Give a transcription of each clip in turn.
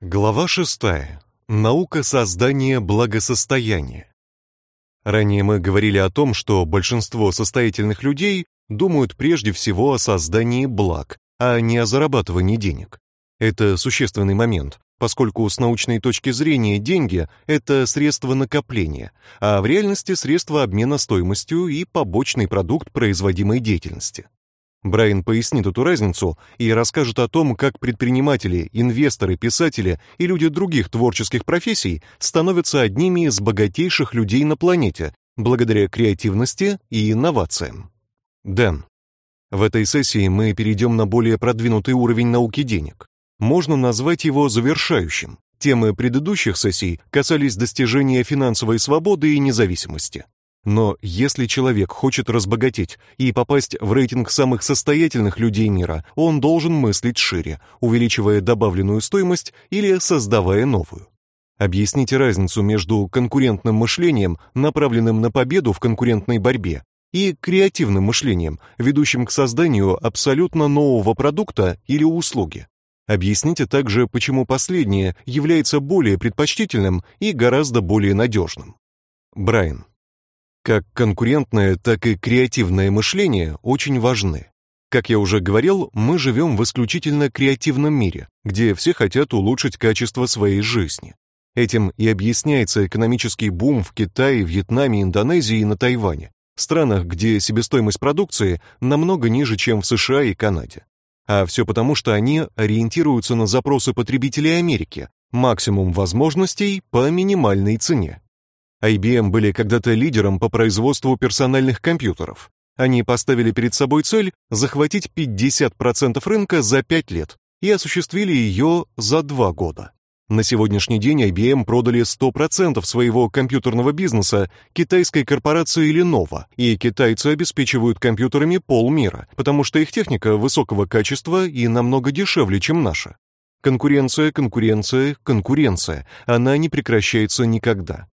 Глава 6. Наука создания благосостояния. Ранее мы говорили о том, что большинство состоятельных людей думают прежде всего о создании благ, а не о зарабатывании денег. Это существенный момент, поскольку с научной точки зрения деньги это средство накопления, а в реальности средство обмена стоимостью и побочный продукт производимой деятельности. Брайан пояснит эту разницу и расскажет о том, как предприниматели, инвесторы, писатели и люди других творческих профессий становятся одними из богатейших людей на планете благодаря креативности и инновациям. Дэн. В этой сессии мы перейдем на более продвинутый уровень науки денег. Можно назвать его завершающим. Темы предыдущих сессий касались достижения финансовой свободы и независимости. Но если человек хочет разбогатеть и попасть в рейтинг самых состоятельных людей мира, он должен мыслить шире, увеличивая добавленную стоимость или создавая новую. Объясните разницу между конкурентным мышлением, направленным на победу в конкурентной борьбе, и креативным мышлением, ведущим к созданию абсолютно нового продукта или услуги. Объясните также, почему последнее является более предпочтительным и гораздо более надежным. Брайан как конкурентное, так и креативное мышление очень важны. Как я уже говорил, мы живем в исключительно креативном мире, где все хотят улучшить качество своей жизни. Этим и объясняется экономический бум в Китае, Вьетнаме, Индонезии и на Тайване, странах, где себестоимость продукции намного ниже, чем в США и Канаде. А все потому, что они ориентируются на запросы потребителей Америки, максимум возможностей по минимальной цене. IBM были когда-то лидером по производству персональных компьютеров. Они поставили перед собой цель захватить 50% рынка за 5 лет и осуществили ее за 2 года. На сегодняшний день IBM продали 100% своего компьютерного бизнеса китайской корпорации Lenovo, и китайцы обеспечивают компьютерами полмира, потому что их техника высокого качества и намного дешевле, чем наша. Конкуренция, конкуренция, конкуренция. Она не прекращается никогда.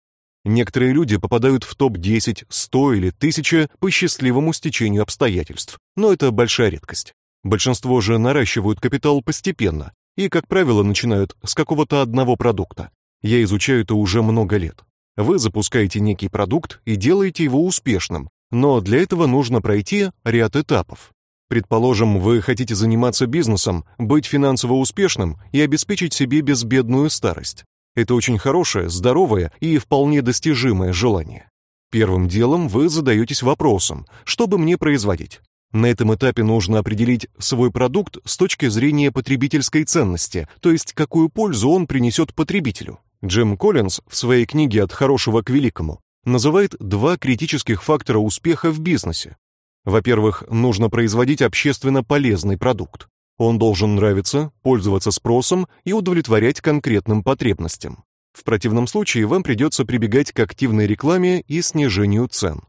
Некоторые люди попадают в топ-10, 100 или 1000 по счастливому стечению обстоятельств, но это большая редкость. Большинство же наращивают капитал постепенно и, как правило, начинают с какого-то одного продукта. Я изучаю это уже много лет. Вы запускаете некий продукт и делаете его успешным, но для этого нужно пройти ряд этапов. Предположим, вы хотите заниматься бизнесом, быть финансово успешным и обеспечить себе безбедную старость. Это очень хорошее, здоровое и вполне достижимое желание. Первым делом вы задаетесь вопросом: что бы мне производить? На этом этапе нужно определить свой продукт с точки зрения потребительской ценности, то есть какую пользу он принесет потребителю. Джим Коллинз в своей книге От хорошего к великому называет два критических фактора успеха в бизнесе. Во-первых, нужно производить общественно полезный продукт. Он должен нравиться, пользоваться спросом и удовлетворять конкретным потребностям. В противном случае вам придется прибегать к активной рекламе и снижению цен.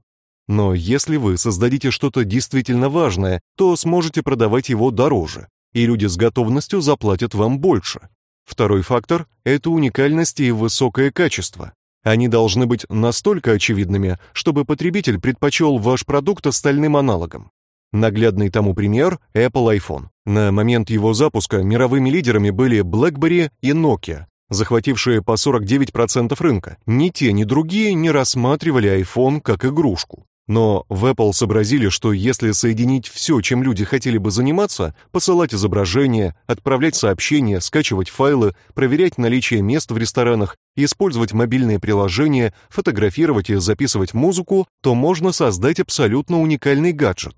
Но если вы создадите что-то действительно важное, то сможете продавать его дороже, и люди с готовностью заплатят вам больше. Второй фактор это уникальность и высокое качество. Они должны быть настолько очевидными, чтобы потребитель предпочел ваш продукт остальным аналогам. Наглядный тому пример Apple iPhone. На момент его запуска мировыми лидерами были BlackBerry и Nokia, захватившие по 49% рынка. Ни те, ни другие не рассматривали iPhone как игрушку. Но в Apple сообразили, что если соединить все, чем люди хотели бы заниматься, посылать изображения, отправлять сообщения, скачивать файлы, проверять наличие мест в ресторанах, использовать мобильные приложения, фотографировать и записывать музыку, то можно создать абсолютно уникальный гаджет.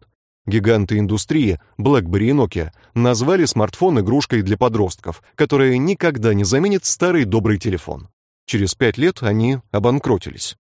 Гиганты индустрии, BlackBerry и Nokia, назвали смартфон игрушкой для подростков, которая никогда не заменит старый добрый телефон. Через пять лет они обанкротились.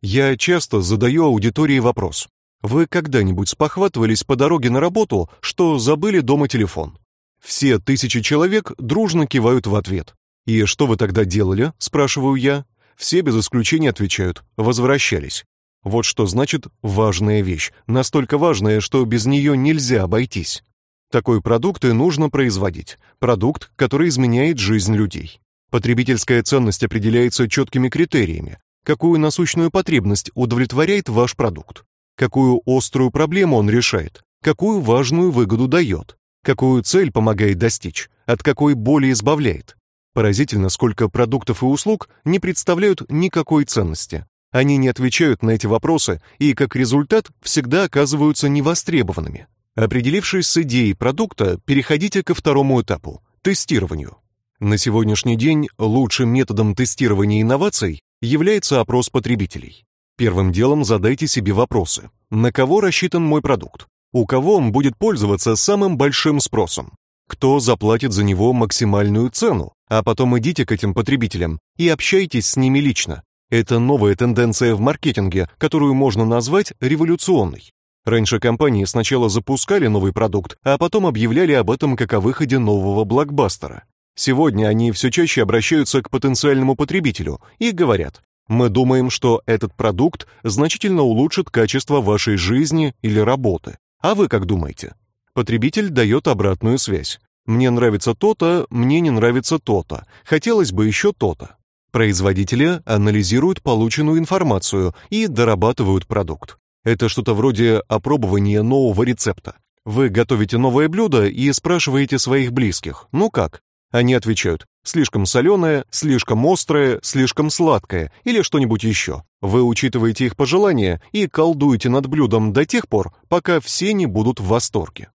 Я часто задаю аудитории вопрос: вы когда-нибудь спохватывались по дороге на работу, что забыли дома телефон? Все тысячи человек дружно кивают в ответ. И что вы тогда делали? спрашиваю я. Все без исключения отвечают: возвращались. Вот что значит важная вещь, настолько важная, что без нее нельзя обойтись. Такой продукт и нужно производить, продукт, который изменяет жизнь людей. Потребительская ценность определяется четкими критериями. Какую насущную потребность удовлетворяет ваш продукт? Какую острую проблему он решает? Какую важную выгоду дает? Какую цель помогает достичь? От какой боли избавляет? Поразительно, сколько продуктов и услуг не представляют никакой ценности. Они не отвечают на эти вопросы и, как результат, всегда оказываются невостребованными. Определившись с идеей продукта, переходите ко второму этапу тестированию. На сегодняшний день лучшим методом тестирования инноваций является опрос потребителей. Первым делом задайте себе вопросы: на кого рассчитан мой продукт? У кого он будет пользоваться самым большим спросом? Кто заплатит за него максимальную цену? А потом идите к этим потребителям и общайтесь с ними лично. Это новая тенденция в маркетинге, которую можно назвать революционной. Раньше компании сначала запускали новый продукт, а потом объявляли об этом как о выходе нового блокбастера. Сегодня они все чаще обращаются к потенциальному потребителю и говорят: "Мы думаем, что этот продукт значительно улучшит качество вашей жизни или работы. А вы как думаете?" Потребитель дает обратную связь. Мне нравится то-то, мне не нравится то-то. Хотелось бы еще то-то. Производители анализируют полученную информацию и дорабатывают продукт. Это что-то вроде опробования нового рецепта. Вы готовите новое блюдо и спрашиваете своих близких: "Ну как?" Они отвечают: "Слишком соленое, слишком острое, слишком сладкое или что-нибудь еще". Вы учитываете их пожелания и колдуете над блюдом до тех пор, пока все не будут в восторге.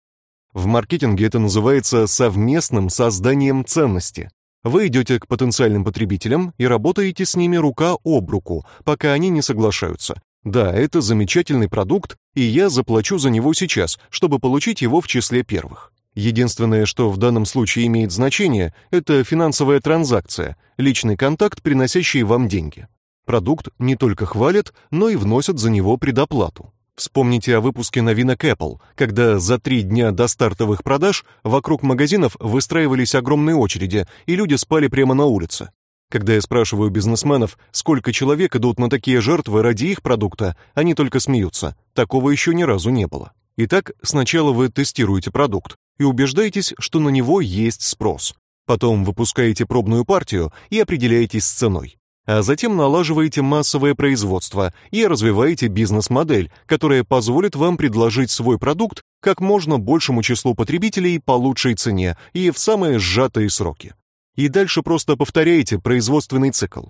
В маркетинге это называется совместным созданием ценности. Вы идете к потенциальным потребителям и работаете с ними рука об руку, пока они не соглашаются, да, это замечательный продукт, и я заплачу за него сейчас, чтобы получить его в числе первых. Единственное, что в данном случае имеет значение, это финансовая транзакция, личный контакт, приносящий вам деньги. Продукт не только хвалят, но и вносят за него предоплату. Вспомните о выпуске новинок Apple, когда за три дня до стартовых продаж вокруг магазинов выстраивались огромные очереди, и люди спали прямо на улице. Когда я спрашиваю бизнесменов, сколько человек идут на такие жертвы ради их продукта, они только смеются. Такого еще ни разу не было. Итак, сначала вы тестируете продукт и убеждаетесь, что на него есть спрос. Потом выпускаете пробную партию и определяетесь с ценой. А затем налаживаете массовое производство и развиваете бизнес-модель, которая позволит вам предложить свой продукт как можно большему числу потребителей по лучшей цене и в самые сжатые сроки и дальше просто повторяете производственный цикл.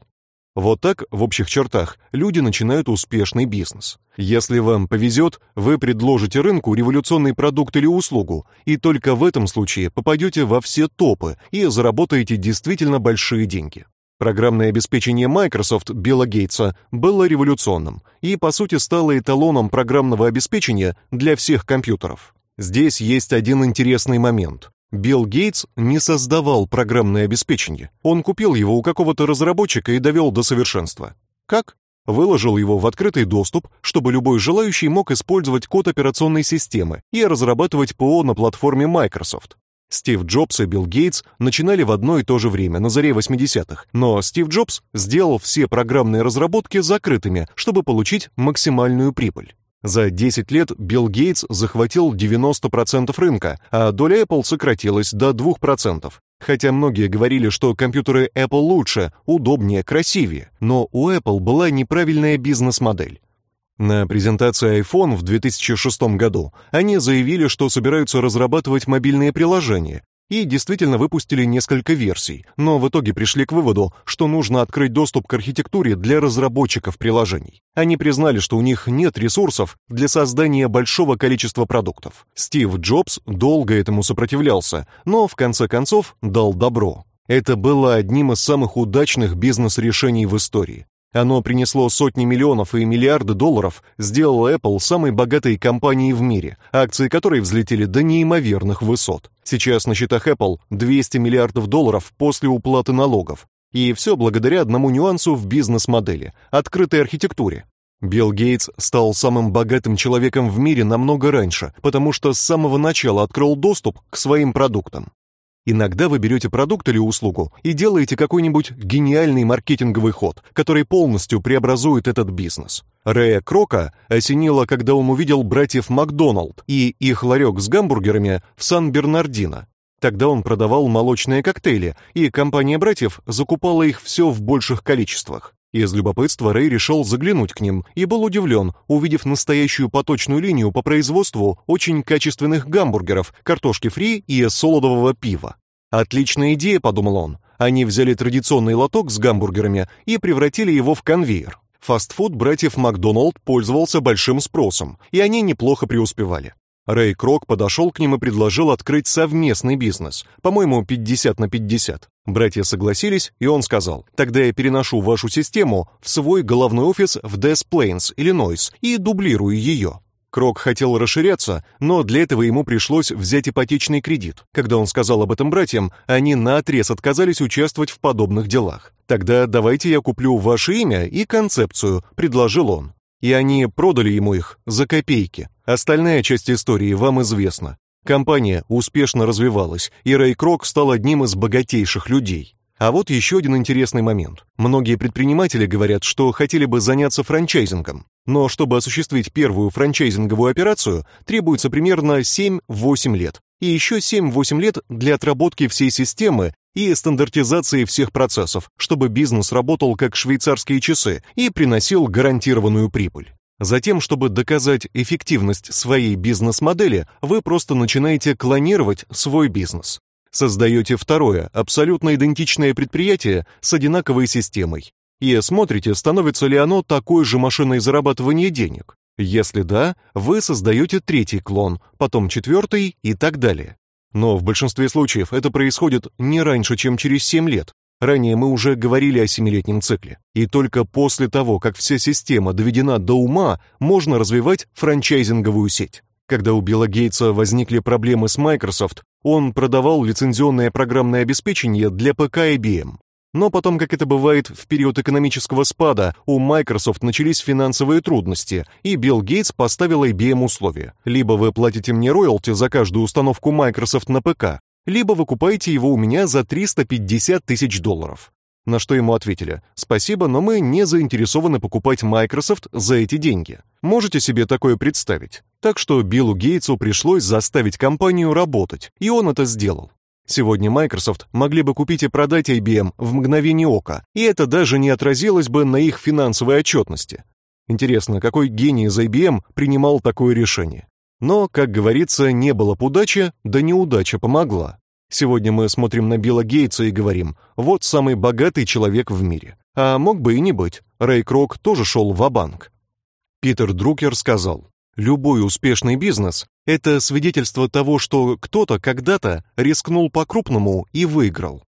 Вот так, в общих чертах, люди начинают успешный бизнес. Если вам повезет, вы предложите рынку революционный продукт или услугу, и только в этом случае попадете во все топы и заработаете действительно большие деньги. Программное обеспечение Microsoft Билла Гейтса было революционным и по сути стало эталоном программного обеспечения для всех компьютеров. Здесь есть один интересный момент. Билл Гейтс не создавал программное обеспечение. Он купил его у какого-то разработчика и довел до совершенства. Как? Выложил его в открытый доступ, чтобы любой желающий мог использовать код операционной системы и разрабатывать ПО на платформе Microsoft. Стив Джобс и Билл Гейтс начинали в одно и то же время, на заре 80-х, но Стив Джобс сделал все программные разработки закрытыми, чтобы получить максимальную прибыль. За 10 лет Билл Гейтс захватил 90% рынка, а доля Apple сократилась до 2%. Хотя многие говорили, что компьютеры Apple лучше, удобнее, красивее, но у Apple была неправильная бизнес-модель. На презентации iPhone в 2006 году они заявили, что собираются разрабатывать мобильные приложения, и действительно выпустили несколько версий, но в итоге пришли к выводу, что нужно открыть доступ к архитектуре для разработчиков приложений. Они признали, что у них нет ресурсов для создания большого количества продуктов. Стив Джобс долго этому сопротивлялся, но в конце концов дал добро. Это было одним из самых удачных бизнес-решений в истории. Оно принесло сотни миллионов и миллиарды долларов, сделало Apple самой богатой компанией в мире, акции которой взлетели до неимоверных высот. Сейчас на счетах Apple 200 миллиардов долларов после уплаты налогов. И все благодаря одному нюансу в бизнес-модели открытой архитектуре. Билл Гейтс стал самым богатым человеком в мире намного раньше, потому что с самого начала открыл доступ к своим продуктам. Иногда вы берете продукт или услугу и делаете какой-нибудь гениальный маркетинговый ход, который полностью преобразует этот бизнес. Рэя Крока осенило, когда он увидел братьев Макдоналд и их ларек с гамбургерами в Сан-Бернардино. Тогда он продавал молочные коктейли, и компания братьев закупала их все в больших количествах. Из любопытства Рэй решил заглянуть к ним и был удивлен, увидев настоящую поточную линию по производству очень качественных гамбургеров, картошки фри и солодового пива. Отличная идея, подумал он. Они взяли традиционный лоток с гамбургерами и превратили его в конвейер. Фастфуд братьев Макдоналд пользовался большим спросом, и они неплохо преуспевали. Рэй Крок подошел к ним и предложил открыть совместный бизнес, по-моему, 50 на 50. Братья согласились, и он сказал: "Тогда я переношу вашу систему в свой головной офис в Des Plaines, Иллинойс, и дублирую ее. Крок хотел расширяться, но для этого ему пришлось взять ипотечный кредит. Когда он сказал об этом братьям, они наотрез отказались участвовать в подобных делах. Тогда давайте я куплю ваше имя и концепцию, предложил он и они продали ему их за копейки. Остальная часть истории вам известна. Компания успешно развивалась, и Рэй Крок стал одним из богатейших людей. А вот еще один интересный момент. Многие предприниматели говорят, что хотели бы заняться франчайзингом, но чтобы осуществить первую франчайзинговую операцию, требуется примерно 7-8 лет, и еще 7-8 лет для отработки всей системы и стандартизации всех процессов, чтобы бизнес работал как швейцарские часы и приносил гарантированную прибыль. Затем, чтобы доказать эффективность своей бизнес-модели, вы просто начинаете клонировать свой бизнес. Создаете второе, абсолютно идентичное предприятие с одинаковой системой. И смотрите, становится ли оно такой же машиной зарабатывания денег. Если да, вы создаете третий клон, потом четвертый и так далее. Но в большинстве случаев это происходит не раньше, чем через 7 лет. Ранее мы уже говорили о семилетнем цикле. И только после того, как вся система доведена до ума, можно развивать франчайзинговую сеть. Когда у Билла Гейтса возникли проблемы с Microsoft, он продавал лицензионное программное обеспечение для ПК IBM. Но потом, как это бывает в период экономического спада, у Microsoft начались финансовые трудности, и Билл Гейтс поставил IBM условие: либо вы платите мне роялти за каждую установку Microsoft на ПК, либо вы купаете его у меня за 350 тысяч долларов. На что ему ответили: "Спасибо, но мы не заинтересованы покупать Microsoft за эти деньги". Можете себе такое представить? Так что Биллу Гейтсу пришлось заставить компанию работать, и он это сделал. Сегодня Microsoft могли бы купить и продать IBM в мгновение ока, и это даже не отразилось бы на их финансовой отчетности. Интересно, какой гений из IBM принимал такое решение? Но, как говорится, не было б удачи, да неудача помогла. Сегодня мы смотрим на Билла Гейтса и говорим: вот самый богатый человек в мире. А мог бы и не быть. Рэй Крок тоже шел в банк Питер Друкер сказал: Любой успешный бизнес это свидетельство того, что кто-то когда-то рискнул по-крупному и выиграл.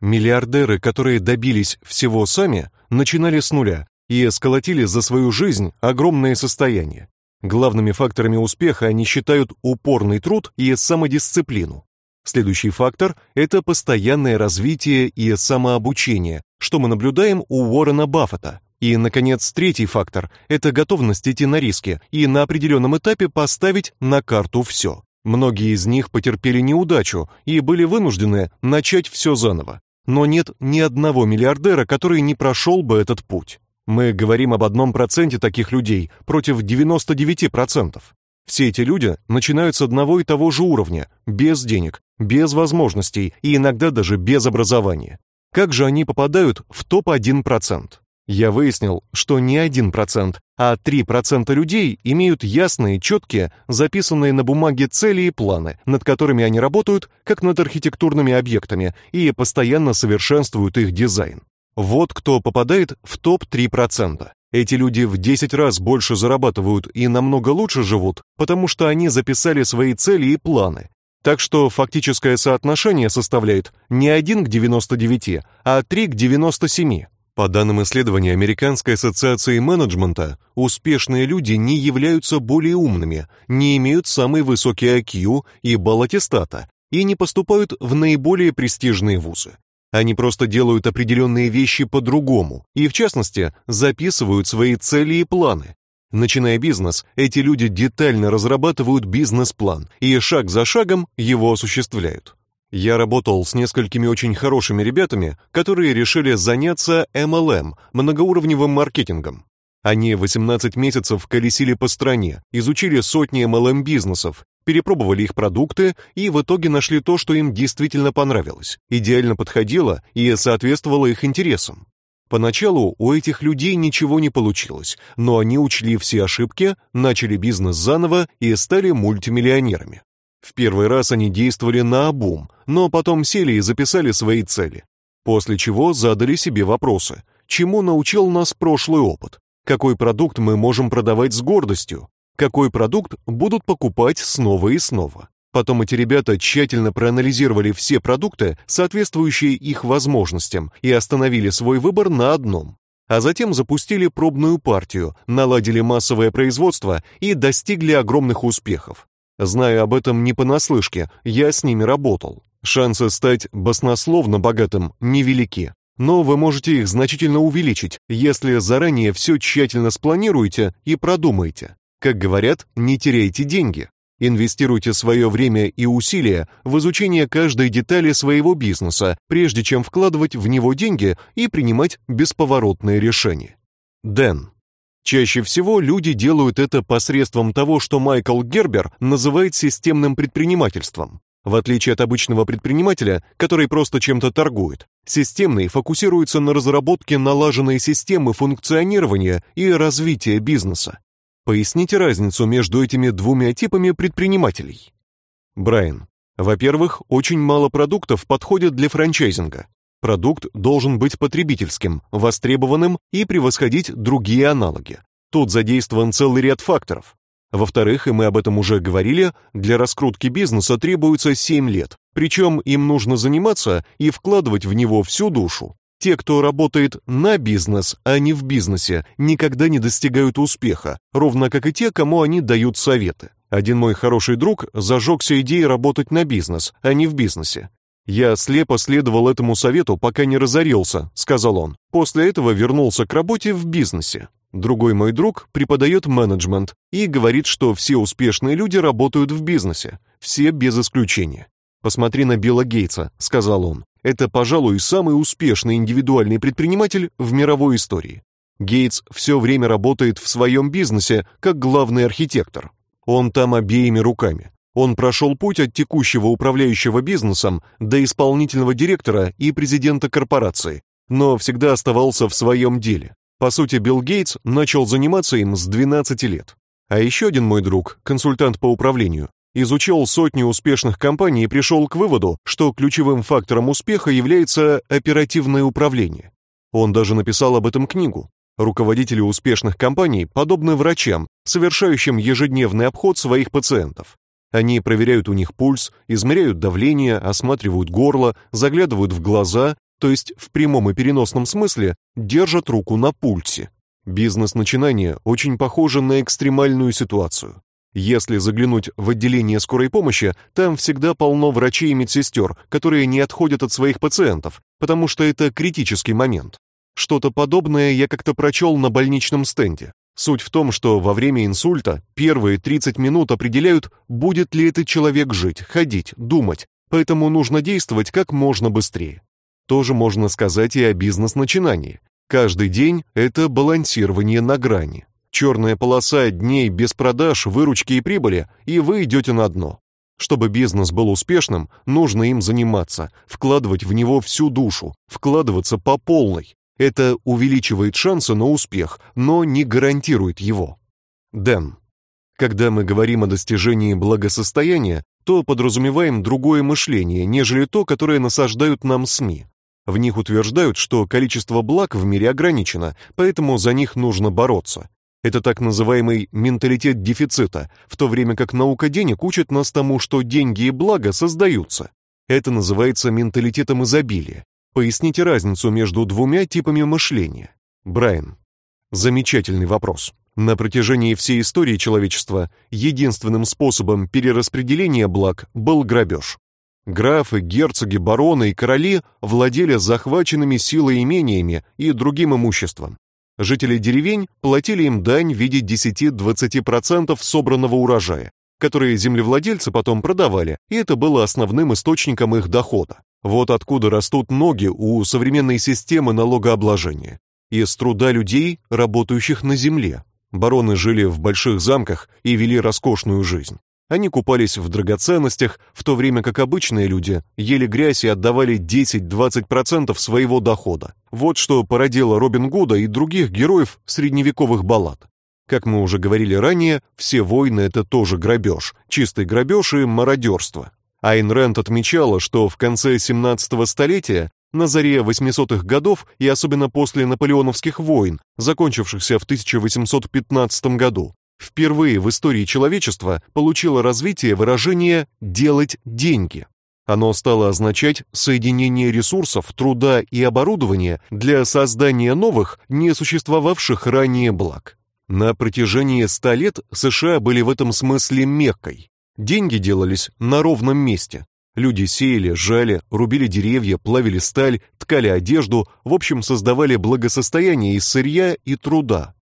Миллиардеры, которые добились всего сами, начинали с нуля и сколотили за свою жизнь огромное состояние. Главными факторами успеха они считают упорный труд и самодисциплину. Следующий фактор это постоянное развитие и самообучение, что мы наблюдаем у Уоррена Баффета. И наконец, третий фактор это готовность идти на риски и на определенном этапе поставить на карту все. Многие из них потерпели неудачу и были вынуждены начать все заново. Но нет ни одного миллиардера, который не прошел бы этот путь. Мы говорим об одном проценте таких людей против 99%. Все эти люди начинают с одного и того же уровня, без денег, без возможностей и иногда даже без образования. Как же они попадают в топ-1%? Я выяснил, что не 1%, а 3% людей имеют ясные, четкие, записанные на бумаге цели и планы, над которыми они работают, как над архитектурными объектами, и постоянно совершенствуют их дизайн. Вот кто попадает в топ-3%. Эти люди в 10 раз больше зарабатывают и намного лучше живут, потому что они записали свои цели и планы. Так что фактическое соотношение составляет не 1 к 99, а 3 к 97. По данным исследования Американской ассоциации менеджмента, успешные люди не являются более умными, не имеют самый высокий IQ и балл аттестата и не поступают в наиболее престижные вузы. Они просто делают определенные вещи по-другому и, в частности, записывают свои цели и планы. Начиная бизнес, эти люди детально разрабатывают бизнес-план и шаг за шагом его осуществляют. Я работал с несколькими очень хорошими ребятами, которые решили заняться MLM, многоуровневым маркетингом. Они 18 месяцев колесили по стране, изучили сотни MLM-бизнесов, перепробовали их продукты и в итоге нашли то, что им действительно понравилось, идеально подходило и соответствовало их интересам. Поначалу у этих людей ничего не получилось, но они учли все ошибки, начали бизнес заново и стали мультимиллионерами. В первый раз они действовали на обум, но потом сели и записали свои цели. После чего задали себе вопросы: чему научил нас прошлый опыт? Какой продукт мы можем продавать с гордостью? Какой продукт будут покупать снова и снова? Потом эти ребята тщательно проанализировали все продукты, соответствующие их возможностям, и остановили свой выбор на одном. А затем запустили пробную партию, наладили массовое производство и достигли огромных успехов. Знаю об этом не понаслышке, я с ними работал. Шансы стать баснословно богатым невелики, но вы можете их значительно увеличить, если заранее все тщательно спланируете и продумаете. Как говорят, не теряйте деньги. Инвестируйте свое время и усилия в изучение каждой детали своего бизнеса, прежде чем вкладывать в него деньги и принимать бесповоротные решения. Дэн Чаще всего люди делают это посредством того, что Майкл Гербер называет системным предпринимательством. В отличие от обычного предпринимателя, который просто чем-то торгует, системный фокусируется на разработке налаженной системы функционирования и развития бизнеса. Поясните разницу между этими двумя типами предпринимателей. Брайан. Во-первых, очень мало продуктов подходят для франчайзинга. Продукт должен быть потребительским, востребованным и превосходить другие аналоги. Тут задействован целый ряд факторов. Во-вторых, и мы об этом уже говорили, для раскрутки бизнеса требуется 7 лет. Причем им нужно заниматься и вкладывать в него всю душу. Те, кто работает на бизнес, а не в бизнесе, никогда не достигают успеха, ровно как и те, кому они дают советы. Один мой хороший друг зажегся идеей работать на бизнес, а не в бизнесе. Я слепо следовал этому совету, пока не разорился, сказал он. После этого вернулся к работе в бизнесе. Другой мой друг преподает менеджмент и говорит, что все успешные люди работают в бизнесе, все без исключения. Посмотри на Билла Гейтса, сказал он. Это, пожалуй, самый успешный индивидуальный предприниматель в мировой истории. Гейтс все время работает в своем бизнесе как главный архитектор. Он там обеими руками. Он прошел путь от текущего управляющего бизнесом до исполнительного директора и президента корпорации, но всегда оставался в своем деле. По сути, Билл Гейтс начал заниматься им с 12 лет. А еще один мой друг, консультант по управлению, изучил сотни успешных компаний и пришел к выводу, что ключевым фактором успеха является оперативное управление. Он даже написал об этом книгу. Руководители успешных компаний подобны врачам, совершающим ежедневный обход своих пациентов. Они проверяют у них пульс, измеряют давление, осматривают горло, заглядывают в глаза, то есть в прямом и переносном смысле держат руку на пульсе. Бизнес-начинание очень похоже на экстремальную ситуацию. Если заглянуть в отделение скорой помощи, там всегда полно врачей и медсестер, которые не отходят от своих пациентов, потому что это критический момент. Что-то подобное я как-то прочел на больничном стенде. Суть в том, что во время инсульта первые 30 минут определяют, будет ли этот человек жить, ходить, думать. Поэтому нужно действовать как можно быстрее. Тоже можно сказать и о бизнес-начинании. Каждый день это балансирование на грани. Черная полоса дней без продаж, выручки и прибыли, и вы идете на дно. Чтобы бизнес был успешным, нужно им заниматься, вкладывать в него всю душу, вкладываться по полной, это увеличивает шансы на успех, но не гарантирует его. Дэн. Когда мы говорим о достижении благосостояния, то подразумеваем другое мышление, нежели то, которое насаждают нам СМИ. В них утверждают, что количество благ в мире ограничено, поэтому за них нужно бороться. Это так называемый менталитет дефицита, в то время как наука денег учит нас тому, что деньги и блага создаются. Это называется менталитетом изобилия. Поясните разницу между двумя типами мышления. Брайан. Замечательный вопрос. На протяжении всей истории человечества единственным способом перераспределения благ был грабеж. Графы, герцоги, бароны и короли владели захваченными силой имениями и другим имуществом. Жители деревень платили им дань в виде 10-20% собранного урожая, которые землевладельцы потом продавали, и это было основным источником их дохода. Вот откуда растут ноги у современной системы налогообложения. Из труда людей, работающих на земле. Бароны жили в больших замках и вели роскошную жизнь. Они купались в драгоценностях, в то время как обычные люди ели грязь и отдавали 10-20% своего дохода. Вот что породило Робин Гуда и других героев средневековых баллад. Как мы уже говорили ранее, все войны это тоже грабеж, чистый грабеж и мародерство. Айн Рэнд отмечала, что в конце 17 столетия, на заре 800-х годов и особенно после наполеоновских войн, закончившихся в 1815 году, впервые в истории человечества получило развитие выражение делать деньги. Оно стало означать соединение ресурсов, труда и оборудования для создания новых, не существовавших ранее благ. На протяжении ста лет США были в этом смысле Меккой. Деньги делались на ровном месте. Люди сеяли, жали, рубили деревья, плавили сталь, ткали одежду, в общем, создавали благосостояние из сырья и труда.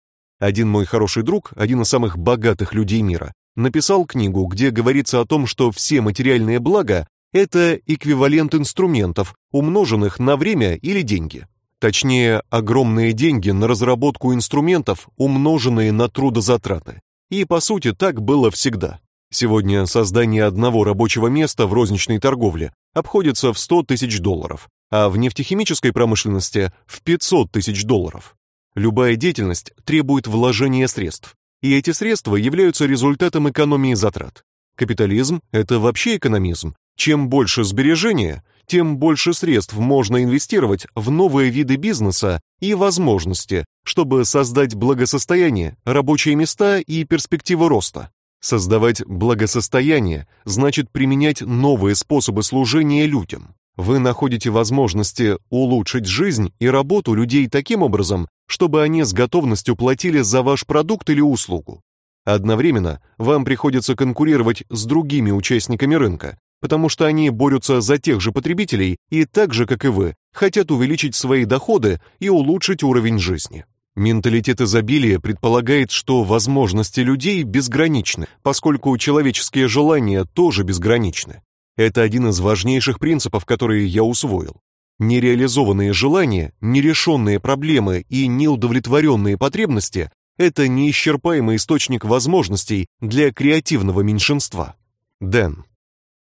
Один мой хороший друг, один из самых богатых людей мира, написал книгу, где говорится о том, что все материальные блага это эквивалент инструментов, умноженных на время или деньги. Точнее, огромные деньги на разработку инструментов, умноженные на трудозатраты. И по сути так было всегда. Сегодня создание одного рабочего места в розничной торговле обходится в 100 тысяч долларов, а в нефтехимической промышленности в 500 тысяч долларов. Любая деятельность требует вложения средств, и эти средства являются результатом экономии затрат. Капитализм это вообще экономизм, чем больше сбережения, тем больше средств можно инвестировать в новые виды бизнеса и возможности, чтобы создать благосостояние, рабочие места и перспективы роста. Создавать благосостояние значит применять новые способы служения людям. Вы находите возможности улучшить жизнь и работу людей таким образом, чтобы они с готовностью платили за ваш продукт или услугу. Одновременно вам приходится конкурировать с другими участниками рынка, потому что они борются за тех же потребителей и так же, как и вы, хотят увеличить свои доходы и улучшить уровень жизни. Менталитет изобилия предполагает, что возможности людей безграничны, поскольку человеческие желания тоже безграничны. Это один из важнейших принципов, которые я усвоил. Нереализованные желания, нерешенные проблемы и неудовлетворенные потребности это неисчерпаемый источник возможностей для креативного меньшинства. Дэн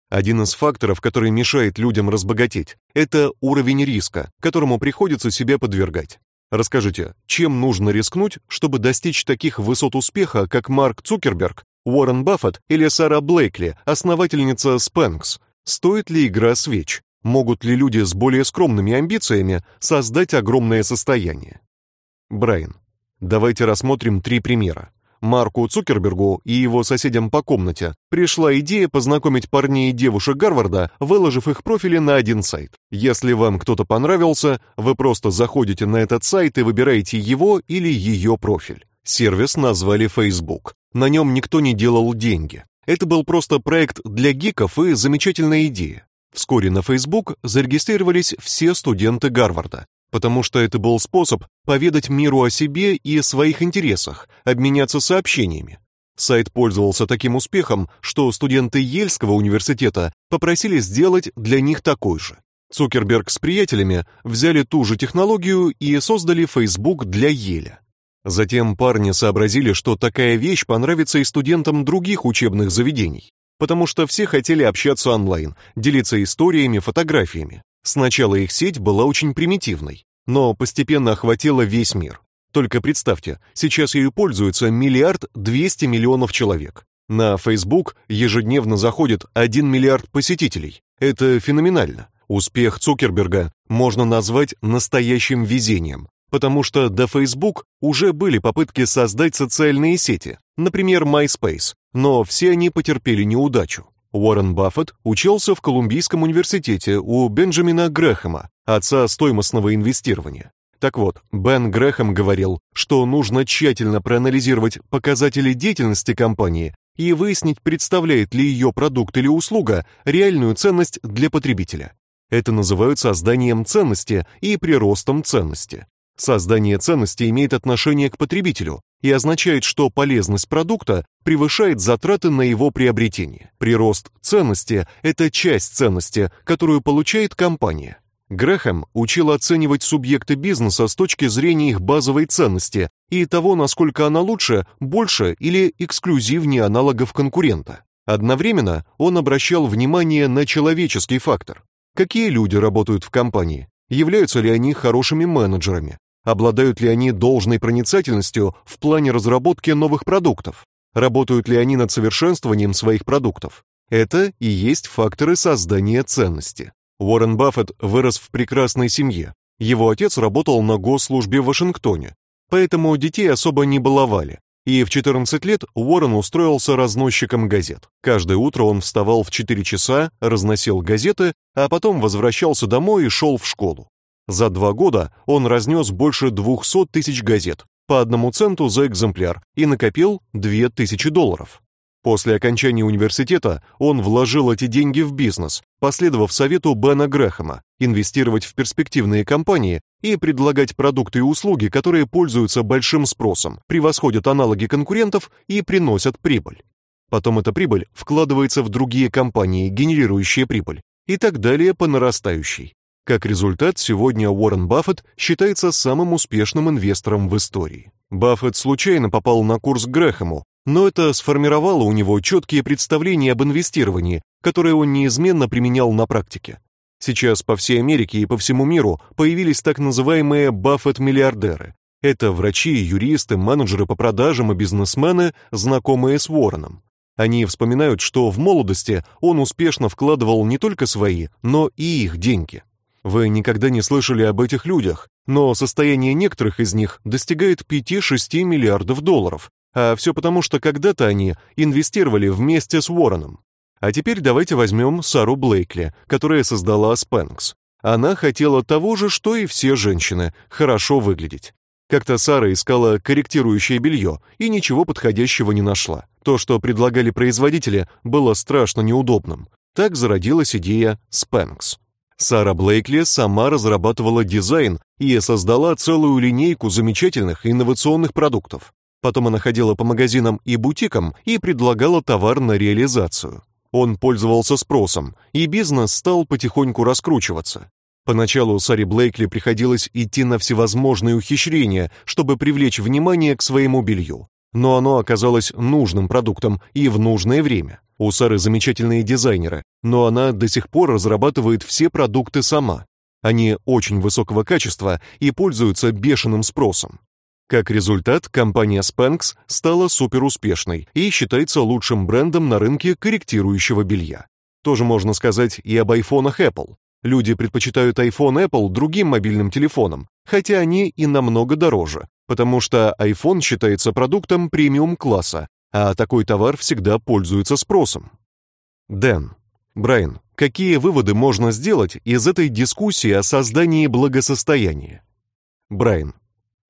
один из факторов, который мешает людям разбогатеть, это уровень риска, которому приходится себя подвергать. Расскажите, чем нужно рискнуть, чтобы достичь таких высот успеха, как Марк Цукерберг, Уоррен Баффет или Сара Блейкли, основательница Spanx? Стоит ли игра свеч? Могут ли люди с более скромными амбициями создать огромное состояние? Брайан, давайте рассмотрим три примера. Марку Цукербергу и его соседям по комнате пришла идея познакомить парней и девушек Гарварда, выложив их профили на один сайт. Если вам кто-то понравился, вы просто заходите на этот сайт и выбираете его или ее профиль. Сервис назвали Facebook. На нем никто не делал деньги. Это был просто проект для гиков и замечательная идея. Вскоре на Facebook зарегистрировались все студенты Гарварда, потому что это был способ поведать миру о себе и своих интересах, обменяться сообщениями. Сайт пользовался таким успехом, что студенты Ельского университета попросили сделать для них такой же. Цукерберг с приятелями взяли ту же технологию и создали Facebook для Еля. Затем парни сообразили, что такая вещь понравится и студентам других учебных заведений, потому что все хотели общаться онлайн, делиться историями, фотографиями. Сначала их сеть была очень примитивной, но постепенно охватила весь мир. Только представьте, сейчас ею пользуется миллиард двести миллионов человек. На Facebook ежедневно заходит 1 миллиард посетителей. Это феноменально. Успех Цукерберга можно назвать настоящим везением, потому что до Facebook уже были попытки создать социальные сети, например, MySpace, но все они потерпели неудачу. Уоррен Баффет учился в Колумбийском университете у Бенджамина Грэхэма, отца стоимостного инвестирования. Так вот, Бен Грэхэм говорил, что нужно тщательно проанализировать показатели деятельности компании и выяснить, представляет ли ее продукт или услуга реальную ценность для потребителя. Это называют созданием ценности и приростом ценности. Создание ценности имеет отношение к потребителю и означает, что полезность продукта превышает затраты на его приобретение. Прирост ценности это часть ценности, которую получает компания. Грэхэм учил оценивать субъекты бизнеса с точки зрения их базовой ценности и того, насколько она лучше, больше или эксклюзивнее аналогов конкурента. Одновременно он обращал внимание на человеческий фактор. Какие люди работают в компании? Являются ли они хорошими менеджерами? Обладают ли они должной проницательностью в плане разработки новых продуктов? Работают ли они над совершенствованием своих продуктов? Это и есть факторы создания ценности. Уоррен Баффет вырос в прекрасной семье. Его отец работал на госслужбе в Вашингтоне, поэтому детей особо не баловали. И в 14 лет Уоррен устроился разносчиком газет. Каждое утро он вставал в 4 часа, разносил газеты, а потом возвращался домой и шел в школу. За два года он разнес больше 200 тысяч газет, по одному центу за экземпляр, и накопил 2000 долларов. После окончания университета он вложил эти деньги в бизнес, последовав совету Бена Грэхэма инвестировать в перспективные компании и предлагать продукты и услуги, которые пользуются большим спросом, превосходят аналоги конкурентов и приносят прибыль. Потом эта прибыль вкладывается в другие компании, генерирующие прибыль, и так далее по нарастающей. Как результат, сегодня Уоррен Баффет считается самым успешным инвестором в истории. Баффет случайно попал на курс к Грэхэму, но это сформировало у него четкие представления об инвестировании, которые он неизменно применял на практике. Сейчас по всей Америке и по всему миру появились так называемые Баффет-миллиардеры. Это врачи, юристы, менеджеры по продажам и бизнесмены, знакомые с Уорреном. Они вспоминают, что в молодости он успешно вкладывал не только свои, но и их деньги. Вы никогда не слышали об этих людях, но состояние некоторых из них достигает 5-6 миллиардов долларов, а все потому, что когда-то они инвестировали вместе с Уорреном. А теперь давайте возьмем Сару Блейкли, которая создала Spanx. Она хотела того же, что и все женщины хорошо выглядеть. Как-то Сара искала корректирующее белье и ничего подходящего не нашла. То, что предлагали производители, было страшно неудобным. Так зародилась идея Spanx. Сара Блейкли сама разрабатывала дизайн и создала целую линейку замечательных инновационных продуктов. Потом она ходила по магазинам и бутикам и предлагала товар на реализацию. Он пользовался спросом, и бизнес стал потихоньку раскручиваться. Поначалу Саре Блейкли приходилось идти на всевозможные ухищрения, чтобы привлечь внимание к своему белью. Но оно оказалось нужным продуктом и в нужное время. У Сары замечательные дизайнеры, но она до сих пор разрабатывает все продукты сама. Они очень высокого качества и пользуются бешеным спросом. Как результат, компания Spanx стала суперуспешной и считается лучшим брендом на рынке корректирующего белья. Тоже можно сказать и об айфонах Apple. Люди предпочитают iPhone Apple другим мобильным телефонам, хотя они и намного дороже, потому что iPhone считается продуктом премиум-класса, а такой товар всегда пользуется спросом. Дэн, Брайан, какие выводы можно сделать из этой дискуссии о создании благосостояния? Брайан,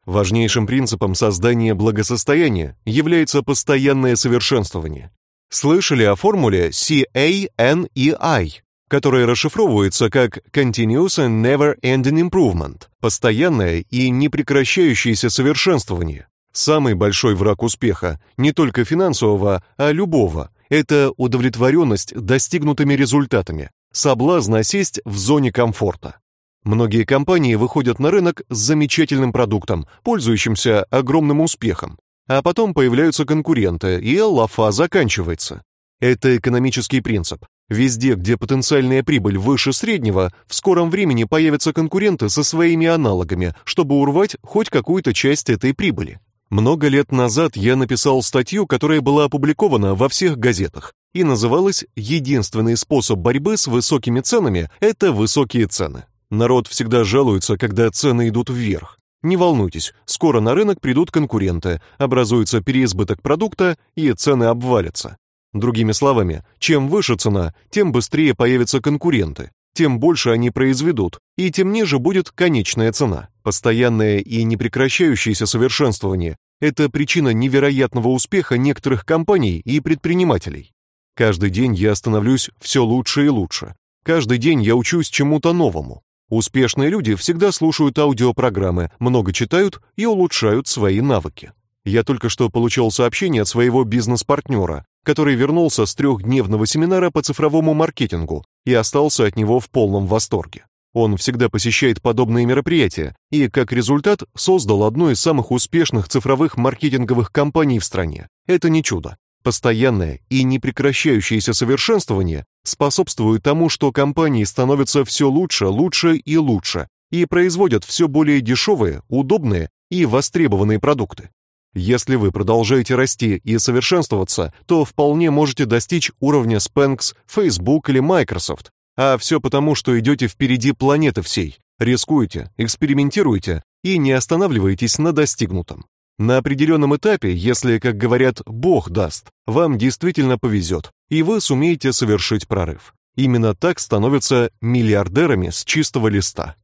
важнейшим принципом создания благосостояния является постоянное совершенствование. Слышали о формуле CANEI, которая расшифровывается как Continuous and Never Ending Improvement, постоянное и непрекращающееся совершенствование. Самый большой враг успеха, не только финансового, а любого, это удовлетворенность достигнутыми результатами, соблазн осесть в зоне комфорта. Многие компании выходят на рынок с замечательным продуктом, пользующимся огромным успехом, а потом появляются конкуренты, и лафа заканчивается. Это экономический принцип. Везде, где потенциальная прибыль выше среднего, в скором времени появятся конкуренты со своими аналогами, чтобы урвать хоть какую-то часть этой прибыли. Много лет назад я написал статью, которая была опубликована во всех газетах и называлась «Единственный способ борьбы с высокими ценами – это высокие цены». Народ всегда жалуется, когда цены идут вверх. Не волнуйтесь, скоро на рынок придут конкуренты, образуется переизбыток продукта и цены обвалятся. Другими словами, чем выше цена, тем быстрее появятся конкуренты, тем больше они произведут, и тем ниже будет конечная цена. Постоянное и непрекращающееся совершенствование это причина невероятного успеха некоторых компаний и предпринимателей. Каждый день я становлюсь все лучше и лучше. Каждый день я учусь чему-то новому. Успешные люди всегда слушают аудиопрограммы, много читают и улучшают свои навыки. Я только что получил сообщение от своего бизнес-партнера, который вернулся с трехдневного семинара по цифровому маркетингу и остался от него в полном восторге. Он всегда посещает подобные мероприятия и, как результат, создал одну из самых успешных цифровых маркетинговых компаний в стране. Это не чудо. Постоянное и непрекращающееся совершенствование способствует тому, что компании становятся все лучше, лучше и лучше, и производят все более дешевые, удобные и востребованные продукты. Если вы продолжаете расти и совершенствоваться, то вполне можете достичь уровня Spanx, Facebook или Microsoft. А все потому, что идете впереди планеты всей, рискуете, экспериментируете и не останавливаетесь на достигнутом. На определенном этапе, если, как говорят, Бог даст, вам действительно повезет, и вы сумеете совершить прорыв. Именно так становятся миллиардерами с чистого листа.